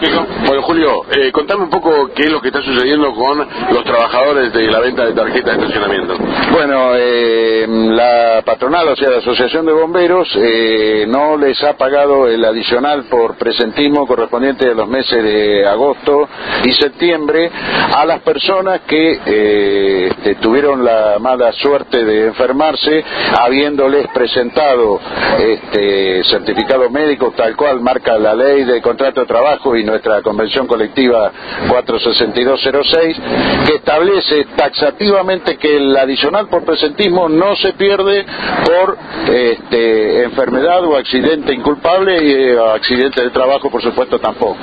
Lógico. Bueno, Julio, eh, contame un poco qué es lo que está sucediendo con los trabajadores de la venta de tarjetas de estacionamiento. Bueno, eh, la patronal, o sea, la Asociación de Bomberos, eh, no les ha pagado el adicional por presentismo correspondiente a los meses de agosto y septiembre a las personas que eh, este, tuvieron la mala suerte de enfermarse habiéndoles presentado este certificado médico tal cual marca la ley de contrato de trabajo y nuestra convención colectiva 46206 que establece taxativamente que el adicional por presentismo no se pierde por este, enfermedad o accidente inculpable y eh, accidente de trabajo por supuesto tampoco.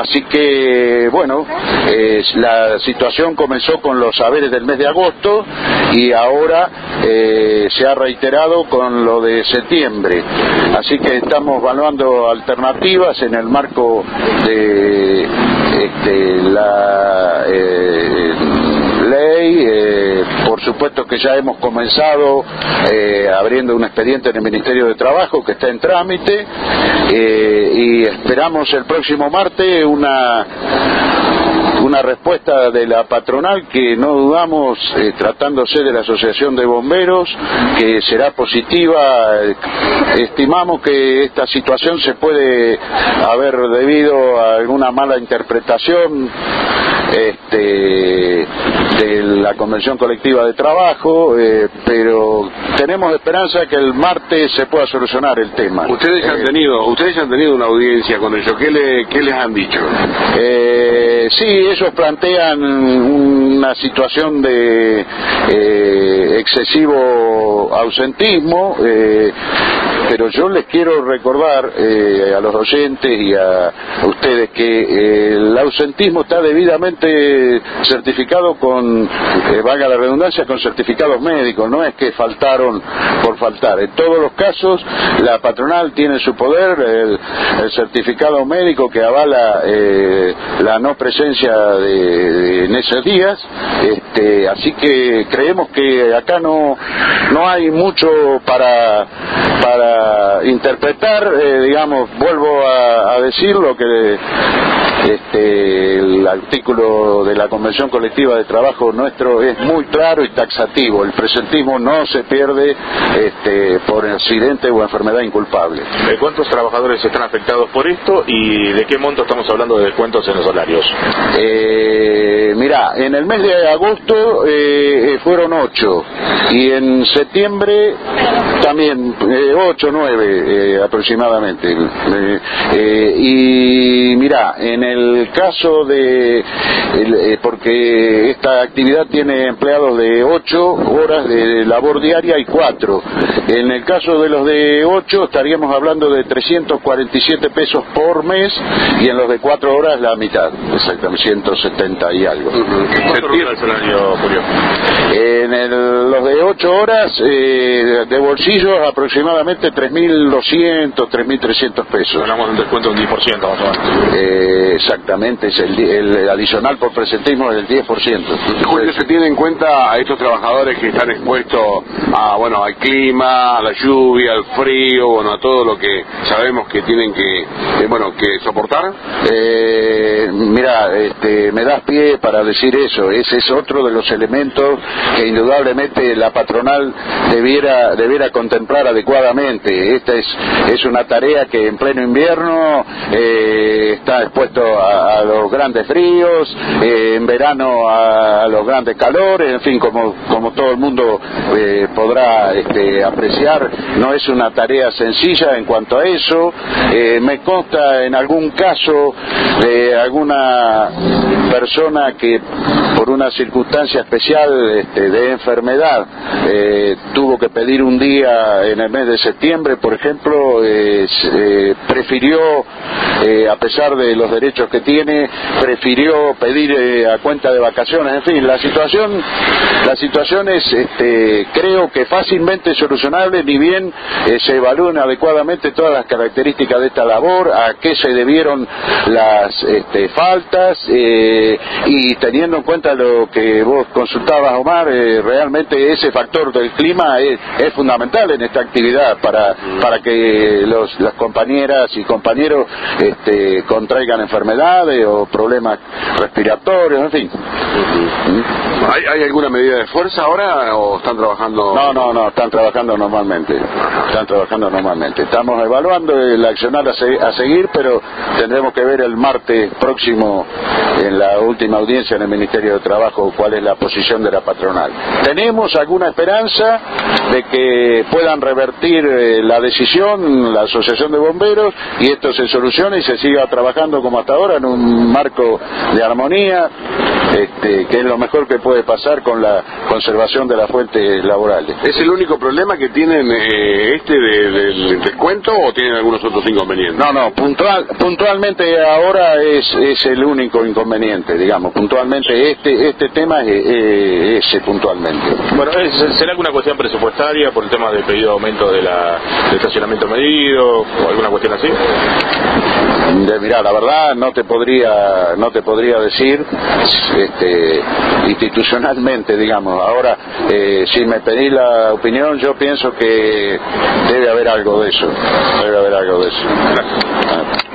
Así que bueno eh, la situación comenzó con los saberes del mes de agosto y ahora eh, se ha reiterado con lo de septiembre. Así que estamos evaluando alternativas en el marco de este, la eh, ley. Eh, por supuesto que ya hemos comenzado eh, abriendo un expediente en el Ministerio de Trabajo que está en trámite y esperamos el próximo martes una una respuesta de la patronal que no dudamos, tratándose de la Asociación de Bomberos, que será positiva. estimamos que esta situación se puede haber debido a alguna mala interpretación este, de la Convención Colectiva de Trabajo, eh, pero tenemos esperanza que el martes se pueda solucionar el tema. Ustedes han Eh, tenido, ustedes han tenido una audiencia con ellos. ¿Qué, le, qué les han dicho? Eh, sí, ellos plantean una situación de eh, excesivo ausentismo, eh, pero yo les quiero recordar eh, a los oyentes y a ustedes que eh, el ausentismo está debidamente certificado con, eh, valga la redundancia, con certificados médicos, no es que faltaron por faltar. En todos los casos, la patronal tiene en su poder el, el certificado médico que avala eh, la no presencia de, de- en esos días, este, así que creemos que acá no, no hay mucho para, para interpretar, eh, digamos, vuelvo a, a decir lo que este, el artículo de la Convención Colectiva de Trabajo nuestro es muy claro y taxativo. El presentismo no se pierde este, por accidente o enfermedad inculpable. Eh, ¿Cuántos trabajadores están afectados por esto y de qué monto estamos hablando de descuentos en los salarios? Eh, mirá, en el mes de agosto eh, fueron ocho y en septiembre también eh, ocho, nueve eh, aproximadamente. Eh, y mirá, en el caso de, eh, porque esta actividad tiene empleados de ocho horas de labor diaria y cuatro. En el caso de los de ocho estaríamos hablando de 347 pesos por mes y en los de cuatro horas la mitad, exactamente 170 y algo. ¿Cuánto el salario, Julio? En el- los de 8 horas eh, de bolsillos aproximadamente 3.200, 3.300 pesos. Hablamos de un descuento de un 10% más o menos. Eh, exactamente, es el, el adicional por presentismo es del 10%. Julio, se tiene en cuenta a estos trabajadores que están expuestos a, bueno, al clima, a la lluvia, al frío, bueno, a todo lo que sabemos que tienen que, eh, bueno, que soportar. Eh, mira, este, me das pie para decir eso. Ese es otro de los elementos que indudablemente la patronal debiera, debiera contemplar adecuadamente. Esta es, es una tarea que en pleno invierno eh, está expuesto a, los grandes fríos, eh, en verano a, los grandes calores, en fin, como, como todo el mundo eh, podrá este, apreciar, no es una tarea sencilla en cuanto a eso. Me consta en algún caso de alguna persona que por una circunstancia especial este, de enfermedad eh, tuvo que pedir un día en el mes de septiembre, por ejemplo, eh, prefirió, eh, a pesar de los derechos que tiene, prefirió pedir a cuenta de vacaciones. En fin, la situación, la situación es, este, creo que fácilmente solucionable, ni bien se evalúen adecuadamente todas las características de esta labor, a qué se debieron las, este, eh, faltas y teniendo en cuenta lo que vos consultabas, Omar, realmente ese factor del clima es, fundamental en esta actividad para, para que los, las compañeras y compañeros este, contraigan enfermedades o problemas respiratorios, en fin. ¿Hay, ¿Hay alguna medida de fuerza ahora o están trabajando? No, no, no, están trabajando normalmente. Están trabajando normalmente. Estamos evaluando el accionar a, seguir, pero tendremos que ver el martes próximo en la última audiencia en el Ministerio de Trabajo cuál es la posición de la patronal. Tenemos alguna esperanza de que puedan revertir eh, la decisión la Asociación de Bomberos y esto se solucione y se siga trabajando como hasta ahora en un marco de armonía, este, que es lo mejor que puede pasar con la conservación de las fuentes laborales. ¿Es el único problema que tienen eh, este del descuento o tienen algunos otros inconvenientes? No, no, puntual, puntualmente ahora es, es el único inconveniente, digamos, puntualmente este este tema es, ese puntualmente. Bueno, ¿será alguna cuestión presupuestaria por el tema del pedido de aumento de la, del estacionamiento medido o alguna cuestión así? De, mira, la verdad no te podría no te podría decir este, institucionalmente, digamos. Ahora, eh, si me pedís la opinión, yo pienso que debe haber algo de eso. Debe haber algo de eso.